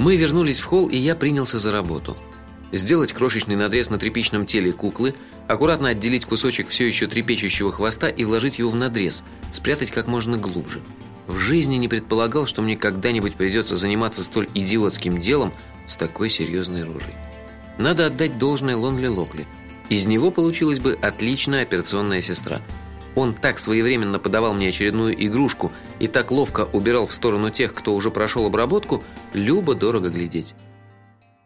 Мы вернулись в холл, и я принялся за работу. Сделать крошечный надрез на тряпичном теле куклы, аккуратно отделить кусочек все еще трепещущего хвоста и вложить его в надрез, спрятать как можно глубже. В жизни не предполагал, что мне когда-нибудь придется заниматься столь идиотским делом с такой серьезной рожей. Надо отдать должное Лонли Локли. Из него получилась бы отличная операционная сестра. Он так своевременно подавал мне очередную игрушку и так ловко убирал в сторону тех, кто уже прошел обработку, любо дорого глядеть.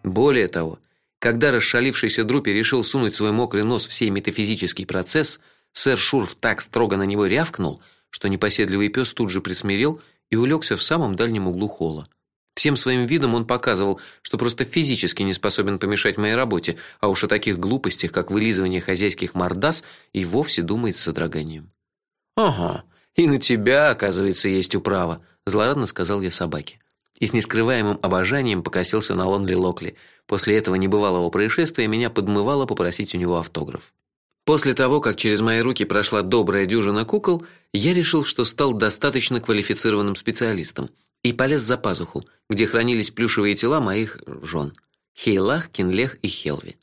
Более того, когда расшалившийся Друпи решил сунуть свой мокрый нос в сей метафизический процесс, сэр Шурф так строго на него рявкнул, что непоседливый пес тут же присмирел и улегся в самом дальнем углу холла. Всем своим видом он показывал, что просто физически не способен помешать моей работе, а уж о таких глупостях, как вылизывание хозяйских мордас, и вовсе думает с содроганием. Ага, и на тебя, оказывается, есть управа, злорадно сказал я собаке. И с нескрываемым обожанием покосился на Лонли Локли. После этого небывалого происшествия меня подмывало попросить у него автограф. После того, как через мои руки прошла добрая дюжина кукол, я решил, что стал достаточно квалифицированным специалистом и полез за пазуху, где хранились плюшевые тела моих жен: Хейлах, Кинлех и Хелви.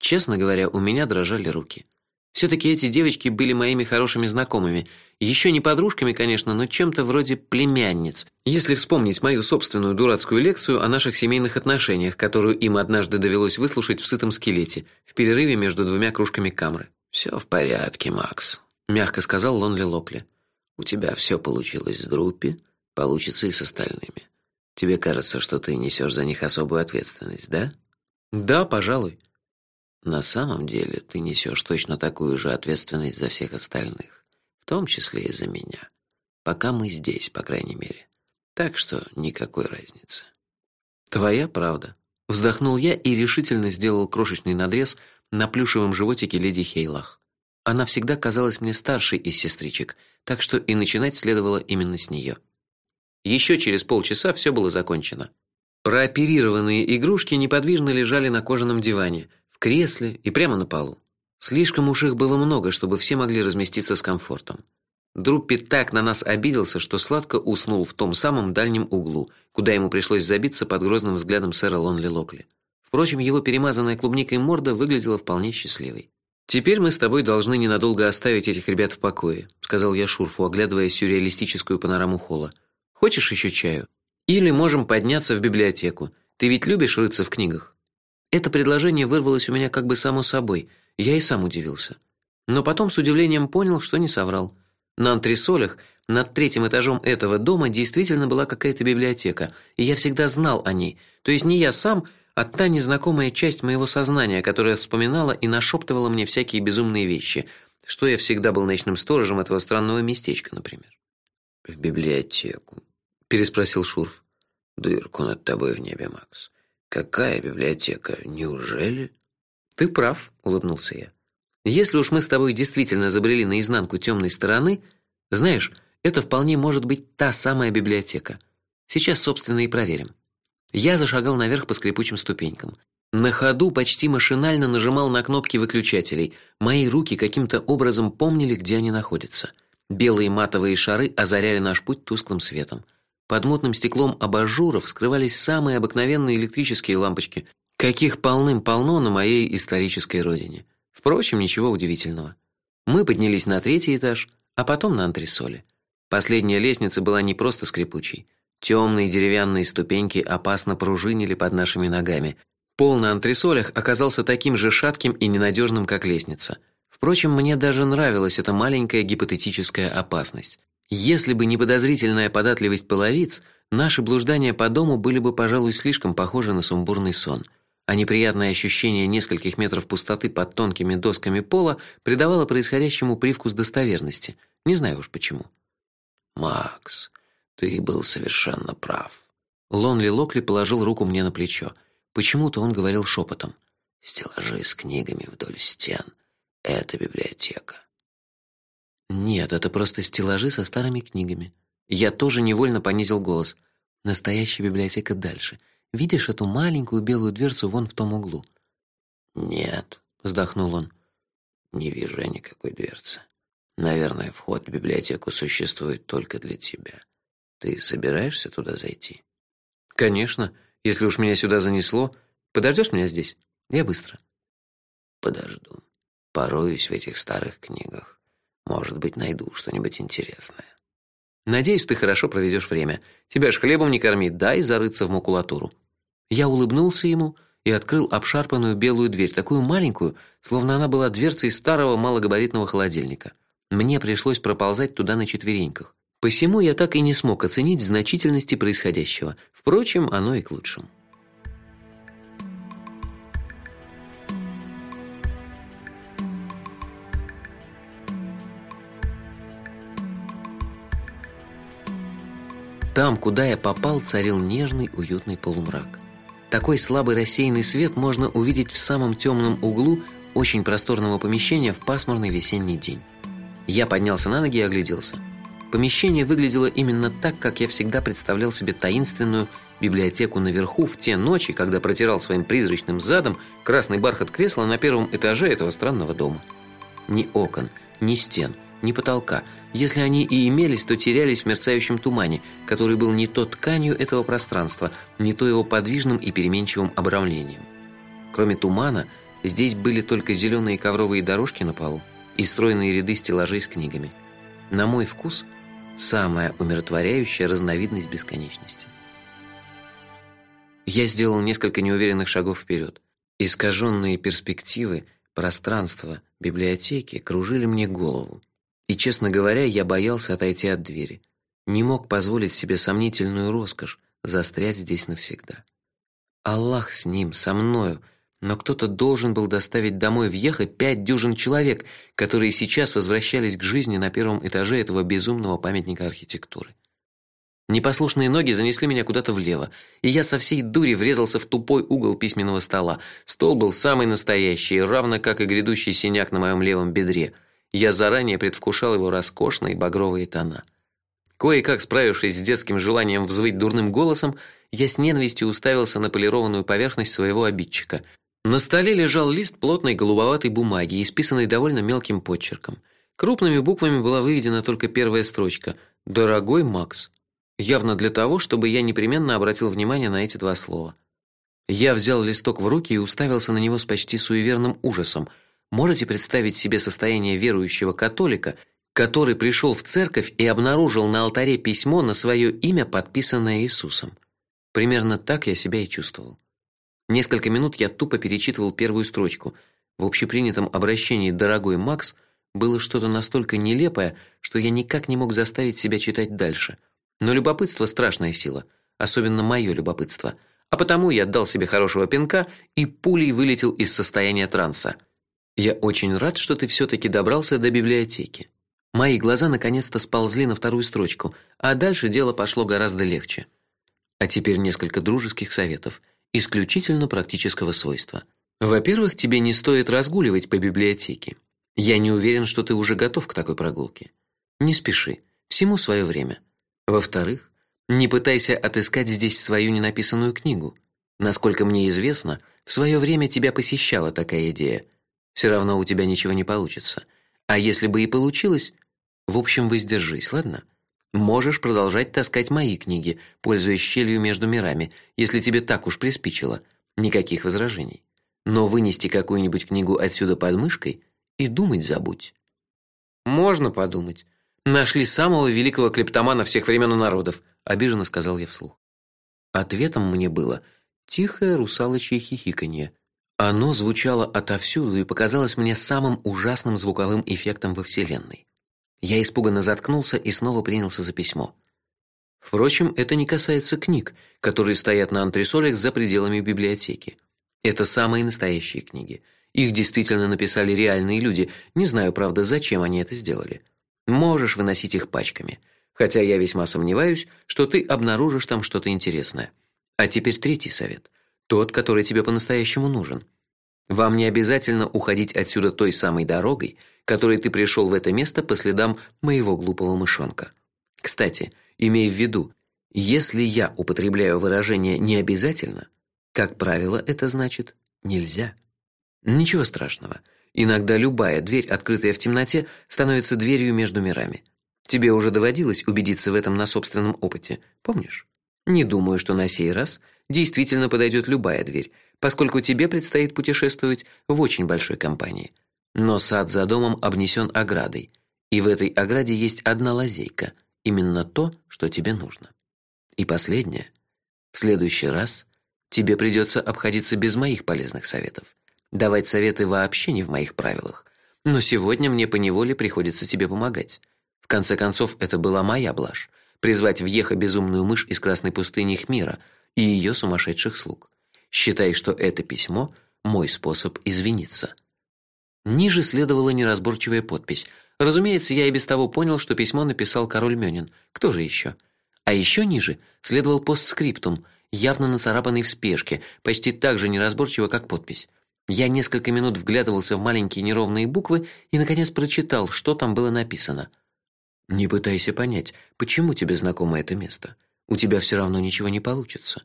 Честно говоря, у меня дрожали руки. все таки эти девочки были моими хорошими знакомыми, еще не подружками, конечно, но чем-то вроде племянниц. Если вспомнить мою собственную дурацкую лекцию о наших семейных отношениях, которую им однажды довелось выслушать в сытом скелете, в перерыве между двумя кружками камры. Все в порядке, Макс, мягко сказал Лонли Локли. У тебя все получилось с Друппи, получится и с остальными. Тебе кажется, что ты несешь за них особую ответственность, да? Да, пожалуй. На самом деле, ты несешь точно такую же ответственность за всех остальных в том числе и за меня. Пока мы здесь, по крайней мере. Так что никакой разницы. Твоя правда. Вздохнул я и решительно сделал крошечный надрез на плюшевом животике леди Хейлах. Она всегда казалась мне старшей из сестричек, так что и начинать следовало именно с нее. Еще через полчаса все было закончено. Прооперированные игрушки неподвижно лежали на кожаном диване, в кресле и прямо на полу. Слишком уж их было много, чтобы все могли разместиться с комфортом. Друппи так на нас обиделся, что сладко уснул в том самом дальнем углу, куда ему пришлось забиться под грозным взглядом сэра Лонли Локли. Впрочем, его перемазанная клубникой морда выглядела вполне счастливой. Теперь мы с тобой должны ненадолго оставить этих ребят в покое, сказал я Шурфу, оглядывая сюрреалистическую панораму холла. Хочешь еще чаю? Или можем подняться в библиотеку. Ты ведь любишь рыться в книгах. Это предложение вырвалось у меня как бы само собой. Я и сам удивился. Но потом с удивлением понял, что не соврал. На антресолях над третьим этажом этого дома действительно была какая-то библиотека, и я всегда знал о ней. То есть не я сам, а та незнакомая часть моего сознания, которая вспоминала и нашептывала мне всякие безумные вещи, что я всегда был ночным сторожем этого странного местечка, например. В библиотеку, переспросил Шурф. Дырку над тобой в небе, Макс. Какая библиотека? Неужели? Ты прав, улыбнулся я. Если уж мы с тобой действительно забрели на изнанку темной стороны, знаешь, это вполне может быть та самая библиотека. Сейчас, собственно, и проверим. Я зашагал наверх по скрипучим ступенькам. На ходу почти машинально нажимал на кнопки выключателей. Мои руки каким-то образом помнили, где они находятся. Белые матовые шары озаряли наш путь тусклым светом. Под мутным стеклом абажуров скрывались самые обыкновенные электрические лампочки, каких полным-полно на моей исторической родине. Впрочем, ничего удивительного. Мы поднялись на третий этаж, а потом на антресоли. Последняя лестница была не просто скрипучей. Темные деревянные ступеньки опасно пружинили под нашими ногами. Пол на антресолях оказался таким же шатким и ненадежным, как лестница. Впрочем, мне даже нравилась эта маленькая гипотетическая опасность. Если бы не подозрительная податливость половиц, наши блуждания по дому были бы, пожалуй, слишком похожи на сумбурный сон а неприятное ощущение нескольких метров пустоты под тонкими досками пола придавало происходящему привкус достоверности. Не знаю уж почему. Макс, ты был совершенно прав. Лонли Локли положил руку мне на плечо. Почему-то он говорил шепотом. Стеллажи с книгами вдоль стен это библиотека. Нет, это просто стеллажи со старыми книгами. Я тоже невольно понизил голос. Настоящая библиотека дальше. Видишь эту маленькую белую дверцу вон в том углу? Нет, вздохнул он. Не вижу я никакой дверцы. Наверное, вход в библиотеку существует только для тебя. Ты собираешься туда зайти? Конечно. Если уж меня сюда занесло, подождешь меня здесь? Я быстро. Подожду. Пороюсь в этих старых книгах. Может быть, найду что-нибудь интересное. Надеюсь, ты хорошо проведешь время. Тебя ж хлебом не кормить, дай зарыться в макулатуру. Я улыбнулся ему и открыл обшарпанную белую дверь, такую маленькую, словно она была дверцей старого малогабаритного холодильника. Мне пришлось проползать туда на четвереньках. Посему я так и не смог оценить значительности происходящего. Впрочем, оно и к лучшему. Там, куда я попал, царил нежный, уютный полумрак. Такой слабый рассеянный свет можно увидеть в самом темном углу очень просторного помещения в пасмурный весенний день. Я поднялся на ноги и огляделся. Помещение выглядело именно так, как я всегда представлял себе таинственную библиотеку наверху в те ночи, когда протирал своим призрачным задом красный бархат кресла на первом этаже этого странного дома. Ни окон, ни стен, ни потолка. Если они и имелись, то терялись в мерцающем тумане, который был не то тканью этого пространства, не то его подвижным и переменчивым обрамлением. Кроме тумана, здесь были только зеленые ковровые дорожки на полу и стройные ряды стеллажей с книгами. На мой вкус, самая умиротворяющая разновидность бесконечности. Я сделал несколько неуверенных шагов вперед. Искаженные перспективы, пространства, библиотеки кружили мне голову. И, честно говоря, я боялся отойти от двери. Не мог позволить себе сомнительную роскошь застрять здесь навсегда. Аллах с ним, со мною, но кто-то должен был доставить домой в Ехе пять дюжин человек, которые сейчас возвращались к жизни на первом этаже этого безумного памятника архитектуры. Непослушные ноги занесли меня куда-то влево, и я со всей дури врезался в тупой угол письменного стола. Стол был самый настоящий, равно как и грядущий синяк на моем левом бедре. Я заранее предвкушал его роскошные багровые тона. Кое-как справившись с детским желанием взвыть дурным голосом, я с ненавистью уставился на полированную поверхность своего обидчика. На столе лежал лист плотной голубоватой бумаги, исписанный довольно мелким почерком. Крупными буквами была выведена только первая строчка: "Дорогой Макс". Явно для того, чтобы я непременно обратил внимание на эти два слова. Я взял листок в руки и уставился на него с почти суеверным ужасом. Можете представить себе состояние верующего католика, который пришел в церковь и обнаружил на алтаре письмо на свое имя, подписанное Иисусом? Примерно так я себя и чувствовал. Несколько минут я тупо перечитывал первую строчку. В общепринятом обращении "дорогой Макс" было что-то настолько нелепое, что я никак не мог заставить себя читать дальше. Но любопытство страшная сила, особенно мое любопытство. А потому я дал себе хорошего пинка и пулей вылетел из состояния транса. Я очень рад, что ты все таки добрался до библиотеки. Мои глаза наконец-то сползли на вторую строчку, а дальше дело пошло гораздо легче. А теперь несколько дружеских советов, исключительно практического свойства. Во-первых, тебе не стоит разгуливать по библиотеке. Я не уверен, что ты уже готов к такой прогулке. Не спеши, всему свое время. Во-вторых, не пытайся отыскать здесь свою ненаписанную книгу. Насколько мне известно, в свое время тебя посещала такая идея, все равно у тебя ничего не получится. А если бы и получилось, в общем, воздержись, ладно? Можешь продолжать таскать мои книги, пользуясь щелью между мирами, если тебе так уж приспичило. Никаких возражений. Но вынести какую-нибудь книгу отсюда под мышкой и думать забудь. Можно подумать. Нашли самого великого клептомана всех времен и народов, обиженно сказал я вслух. Ответом мне было тихое русалочье хихиканье. Оно звучало отовсюду и показалось мне самым ужасным звуковым эффектом во вселенной. Я испуганно заткнулся и снова принялся за письмо. Впрочем, это не касается книг, которые стоят на антресолях за пределами библиотеки. Это самые настоящие книги. Их действительно написали реальные люди. Не знаю, правда, зачем они это сделали. Можешь выносить их пачками, хотя я весьма сомневаюсь, что ты обнаружишь там что-то интересное. А теперь третий совет тот, который тебе по-настоящему нужен. Вам не обязательно уходить отсюда той самой дорогой, которой ты пришел в это место по следам моего глупого мышонка. Кстати, имей в виду, если я употребляю выражение не обязательно, как правило, это значит нельзя. Ничего страшного. Иногда любая дверь, открытая в темноте, становится дверью между мирами. Тебе уже доводилось убедиться в этом на собственном опыте, помнишь? Не думаю, что на сей раз действительно подойдет любая дверь, поскольку тебе предстоит путешествовать в очень большой компании. Но сад за домом обнесен оградой, и в этой ограде есть одна лазейка, именно то, что тебе нужно. И последнее. В следующий раз тебе придется обходиться без моих полезных советов. Давать советы вообще не в моих правилах. Но сегодня мне по неволе приходится тебе помогать. В конце концов, это была моя блажь призвать в Еха безумную мышь из красной пустыни Хмира и ее сумасшедших слуг. Считай, что это письмо мой способ извиниться. Ниже следовала неразборчивая подпись. Разумеется, я и без того понял, что письмо написал король Мёнин. Кто же еще? А еще ниже следовал постскриптум, явно нацарапанный в спешке, почти так же неразборчиво, как подпись. Я несколько минут вглядывался в маленькие неровные буквы и наконец прочитал, что там было написано. Не пытайся понять, почему тебе знакомо это место. У тебя все равно ничего не получится.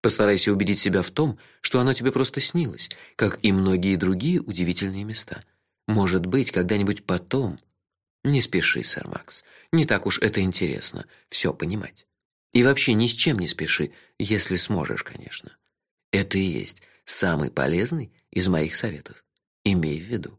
Постарайся убедить себя в том, что оно тебе просто снилось, как и многие другие удивительные места. Может быть, когда-нибудь потом. Не спеши, сэр Макс. Не так уж это интересно все понимать. И вообще ни с чем не спеши, если сможешь, конечно. Это и есть самый полезный из моих советов. Имей в виду.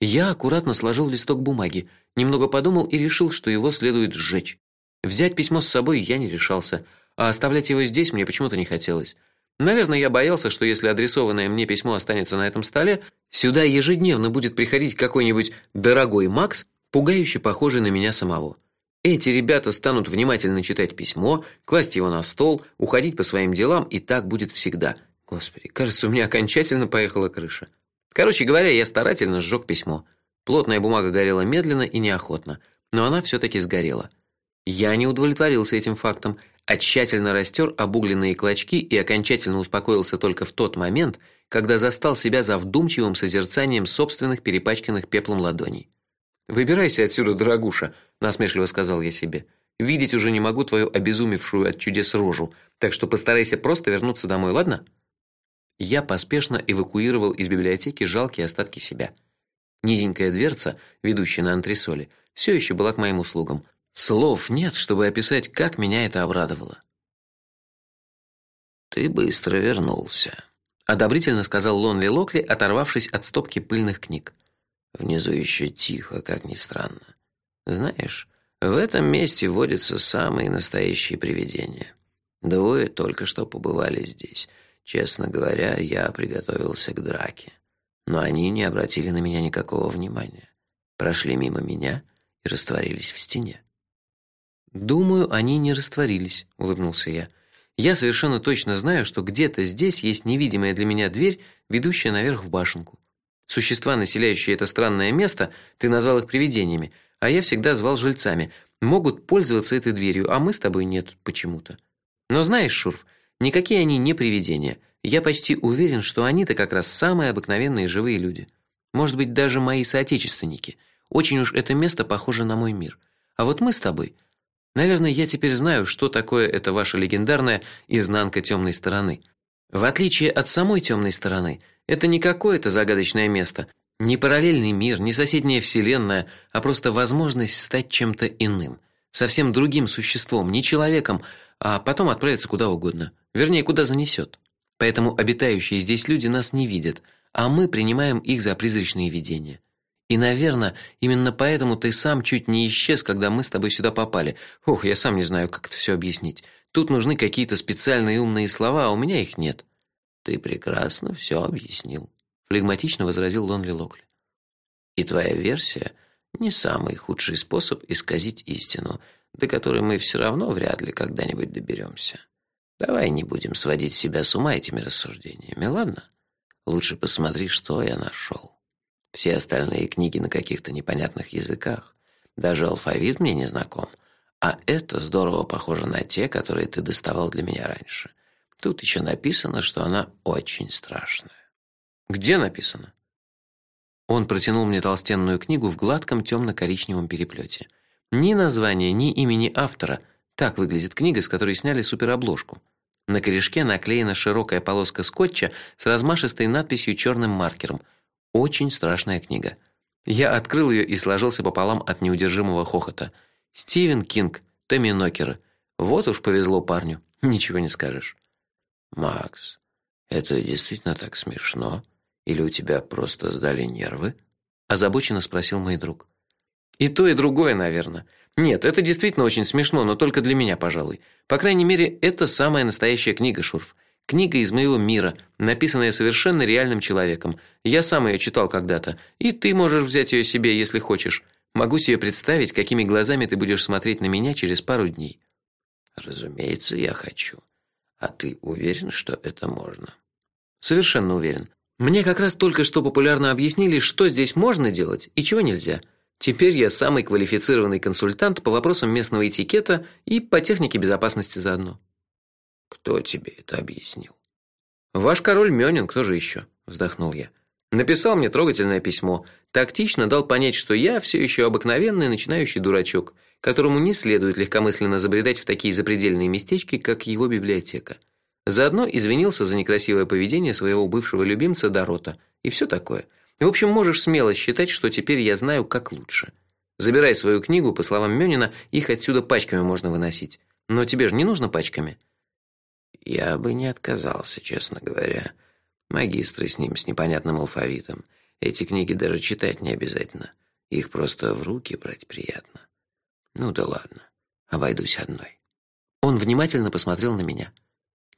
Я аккуратно сложил листок бумаги, немного подумал и решил, что его следует сжечь. Взять письмо с собой я не решался, а оставлять его здесь мне почему-то не хотелось. Наверное, я боялся, что если адресованное мне письмо останется на этом столе, сюда ежедневно будет приходить какой-нибудь дорогой Макс, пугающе похожий на меня самого. Эти ребята станут внимательно читать письмо, класть его на стол, уходить по своим делам, и так будет всегда. Господи, кажется, у меня окончательно поехала крыша. Короче говоря, я старательно сжег письмо. Плотная бумага горела медленно и неохотно, но она все таки сгорела. Я не удовлетворился этим фактом, а тщательно растер обугленные клочки и окончательно успокоился только в тот момент, когда застал себя за вдумчивым созерцанием собственных перепачканных пеплом ладоней. Выбирайся отсюда, дорогуша, насмешливо сказал я себе. Видеть уже не могу твою обезумевшую от чудес рожу, так что постарайся просто вернуться домой, ладно? Я поспешно эвакуировал из библиотеки жалкие остатки себя. Низенькая дверца, ведущая на антресоли, все еще была к моим услугам. Слов нет, чтобы описать, как меня это обрадовало. Ты быстро вернулся, одобрительно сказал Лонли Локли, оторвавшись от стопки пыльных книг. Внизу еще тихо, как ни странно. Знаешь, в этом месте водятся самые настоящие привидения. Двое только что побывали здесь. Честно говоря, я приготовился к драке, но они не обратили на меня никакого внимания. Прошли мимо меня и растворились в стене. Думаю, они не растворились, улыбнулся я. Я совершенно точно знаю, что где-то здесь есть невидимая для меня дверь, ведущая наверх в башенку. Существа, населяющие это странное место, ты назвал их привидениями, а я всегда звал жильцами, могут пользоваться этой дверью, а мы с тобой нет почему-то. Но знаешь, Шурф, Никакие они не привидения. Я почти уверен, что они-то как раз самые обыкновенные живые люди. Может быть, даже мои соотечественники. Очень уж это место похоже на мой мир. А вот мы с тобой. Наверное, я теперь знаю, что такое эта ваша легендарная изнанка темной стороны. В отличие от самой темной стороны, это не какое-то загадочное место, не параллельный мир, не соседняя вселенная, а просто возможность стать чем-то иным, совсем другим существом, не человеком, а потом отправиться куда угодно. Вернее, куда занесет. Поэтому обитающие здесь люди нас не видят, а мы принимаем их за призрачные видения. И, наверное, именно поэтому ты сам чуть не исчез, когда мы с тобой сюда попали. Ох, я сам не знаю, как это все объяснить. Тут нужны какие-то специальные умные слова, а у меня их нет. Ты прекрасно все объяснил, флегматично возразил Лонли Локли. И твоя версия не самый худший способ исказить истину, до которой мы все равно вряд ли когда-нибудь доберемся. Давай не будем сводить себя с ума этими рассуждениями, ладно? Лучше посмотри, что я нашел. Все остальные книги на каких-то непонятных языках. Даже алфавит мне не знаком. А это здорово похоже на те, которые ты доставал для меня раньше. Тут еще написано, что она очень страшная. Где написано? Он протянул мне толстенную книгу в гладком темно коричневом переплете. Ни названия, ни имени автора. Так выглядит книга, с которой сняли суперобложку. На корешке наклеена широкая полоска скотча с размашистой надписью черным маркером. Очень страшная книга. Я открыл ее и сложился пополам от неудержимого хохота. Стивен Кинг, Томми Нокер. Вот уж повезло парню. Ничего не скажешь. Макс, это действительно так смешно или у тебя просто сдали нервы? озабоченно спросил мой друг. И то, и другое, наверное. Нет, это действительно очень смешно, но только для меня, пожалуй. По крайней мере, это самая настоящая книга, Шурф. Книга из моего мира, написанная совершенно реальным человеком. Я сам ее читал когда-то, и ты можешь взять ее себе, если хочешь. Могу себе представить, какими глазами ты будешь смотреть на меня через пару дней. Разумеется, я хочу. А ты уверен, что это можно? Совершенно уверен. Мне как раз только что популярно объяснили, что здесь можно делать и чего нельзя. Теперь я самый квалифицированный консультант по вопросам местного этикета и по технике безопасности заодно. Кто тебе это объяснил? Ваш король Мёнин, кто же еще? вздохнул я. Написал мне трогательное письмо, тактично дал понять, что я все еще обыкновенный начинающий дурачок, которому не следует легкомысленно забредать в такие запредельные местечки, как его библиотека. Заодно извинился за некрасивое поведение своего бывшего любимца Дорота и все такое. В общем, можешь смело считать, что теперь я знаю, как лучше. Забирай свою книгу, по словам Мёнина, их отсюда пачками можно выносить. Но тебе же не нужно пачками. Я бы не отказался, честно говоря. Магистры с ним с непонятным алфавитом. Эти книги даже читать не обязательно. Их просто в руки брать приятно. Ну да ладно. Обойдусь одной. Он внимательно посмотрел на меня.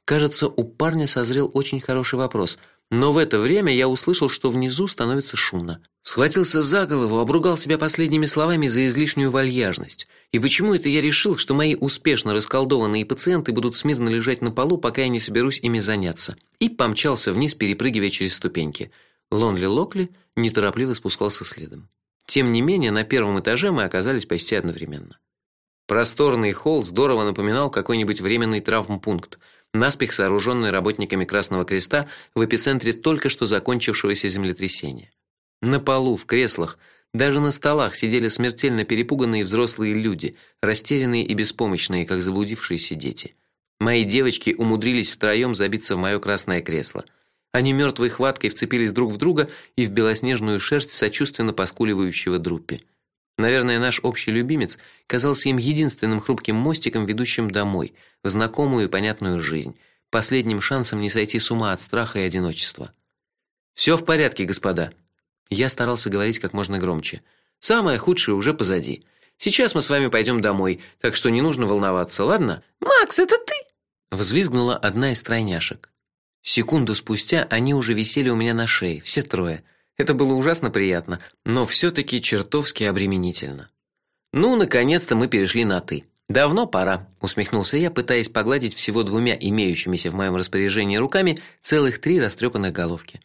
Кажется, у парня созрел очень хороший вопрос, но в это время я услышал, что внизу становится шумно. Схватился за голову, обругал себя последними словами за излишнюю вальяжность. И почему это я решил, что мои успешно расколдованные пациенты будут смирно лежать на полу, пока я не соберусь ими заняться? И помчался вниз, перепрыгивая через ступеньки. Лонли Локли неторопливо спускался следом. Тем не менее, на первом этаже мы оказались почти одновременно. Просторный холл здорово напоминал какой-нибудь временный травмпункт наспех сооруженный работниками Красного Креста в эпицентре только что закончившегося землетрясения. На полу, в креслах, даже на столах сидели смертельно перепуганные взрослые люди, растерянные и беспомощные, как заблудившиеся дети. Мои девочки умудрились втроем забиться в мое красное кресло. Они мертвой хваткой вцепились друг в друга и в белоснежную шерсть сочувственно поскуливающего Друппи. Наверное, наш общий любимец казался им единственным хрупким мостиком, ведущим домой, в знакомую и понятную жизнь, последним шансом не сойти с ума от страха и одиночества. Все в порядке, господа. Я старался говорить как можно громче. Самое худшее уже позади. Сейчас мы с вами пойдем домой, так что не нужно волноваться, ладно? Макс, это ты? взвизгнула одна из тройняшек. Секунду спустя они уже висели у меня на шее, все трое. Это было ужасно приятно, но все таки чертовски обременительно. Ну, наконец-то мы перешли на ты. Давно пора, усмехнулся я, пытаясь погладить всего двумя имеющимися в моем распоряжении руками целых три растрепанных головки.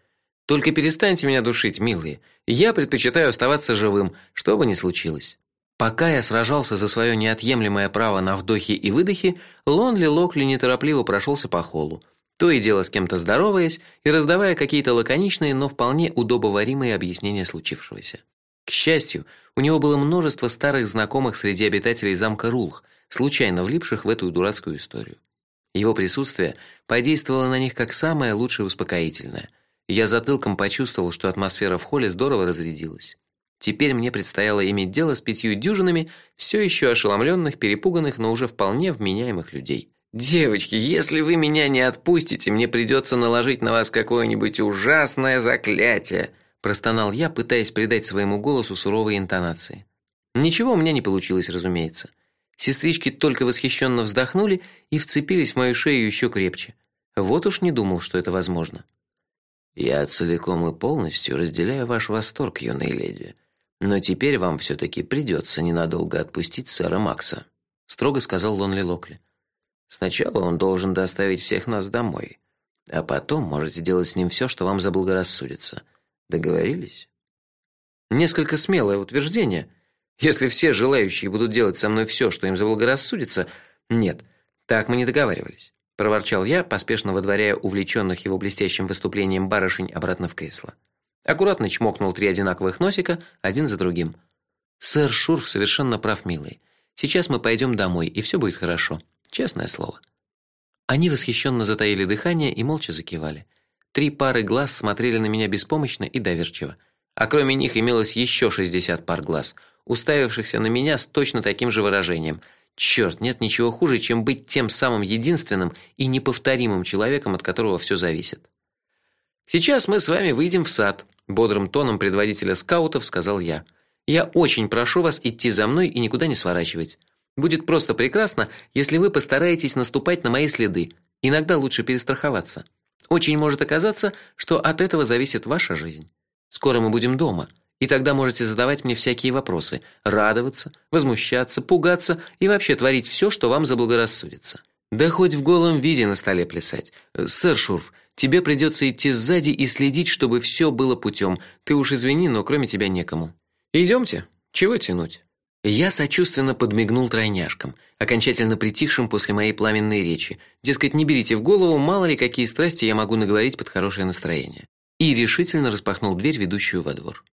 Только перестаньте меня душить, милые. Я предпочитаю оставаться живым, что бы ни случилось. Пока я сражался за свое неотъемлемое право на вдохи и выдохи, Лонли Локли неторопливо прошелся по холлу то и дело с кем-то здороваясь и раздавая какие-то лаконичные, но вполне удобоваримые объяснения случившегося. К счастью, у него было множество старых знакомых среди обитателей замка Рулх, случайно влипших в эту дурацкую историю. Его присутствие подействовало на них как самое лучшее успокоительное. Я затылком почувствовал, что атмосфера в холле здорово разрядилась. Теперь мне предстояло иметь дело с пятью дюжинами все еще ошеломленных, перепуганных, но уже вполне вменяемых людей. Девочки, если вы меня не отпустите, мне придется наложить на вас какое-нибудь ужасное заклятие, простонал я, пытаясь придать своему голосу суровые интонации. Ничего у меня не получилось, разумеется. Сестрички только восхищенно вздохнули и вцепились в мою шею еще крепче. Вот уж не думал, что это возможно. Я целиком и полностью разделяю ваш восторг, юная леди. Но теперь вам все таки придется ненадолго отпустить сэра Макса, строго сказал Лонли Локли. Сначала он должен доставить всех нас домой, а потом можете делать с ним все, что вам заблагорассудится. Договорились? Несколько смелое утверждение. Если все желающие будут делать со мной все, что им заблагорассудится, нет, так мы не договаривались, проворчал я, поспешно выдворяя увлеченных его блестящим выступлением барышень обратно в кресло. Аккуратно чмокнул три одинаковых носика один за другим. Сэр Шурф совершенно прав, милый. Сейчас мы пойдем домой, и все будет хорошо. Честное слово. Они восхищенно затаили дыхание и молча закивали. Три пары глаз смотрели на меня беспомощно и доверчиво, а кроме них имелось еще шестьдесят пар глаз, уставившихся на меня с точно таким же выражением, Черт, нет ничего хуже, чем быть тем самым единственным и неповторимым человеком, от которого все зависит. Сейчас мы с вами выйдем в сад, бодрым тоном предводителя скаутов сказал я. Я очень прошу вас идти за мной и никуда не сворачивать. Будет просто прекрасно, если вы постараетесь наступать на мои следы. Иногда лучше перестраховаться. Очень может оказаться, что от этого зависит ваша жизнь. Скоро мы будем дома, и тогда можете задавать мне всякие вопросы, радоваться, возмущаться, пугаться и вообще творить все, что вам заблагорассудится. Да хоть в голом виде на столе плясать. Сэр Шурф, тебе придется идти сзади и следить, чтобы все было путем. Ты уж извини, но кроме тебя некому. Идемте. Чего тянуть? Я сочувственно подмигнул тройняшкам, окончательно притихшим после моей пламенной речи. Дескать, не берите в голову, мало ли какие страсти я могу наговорить под хорошее настроение. И решительно распахнул дверь, ведущую во двор.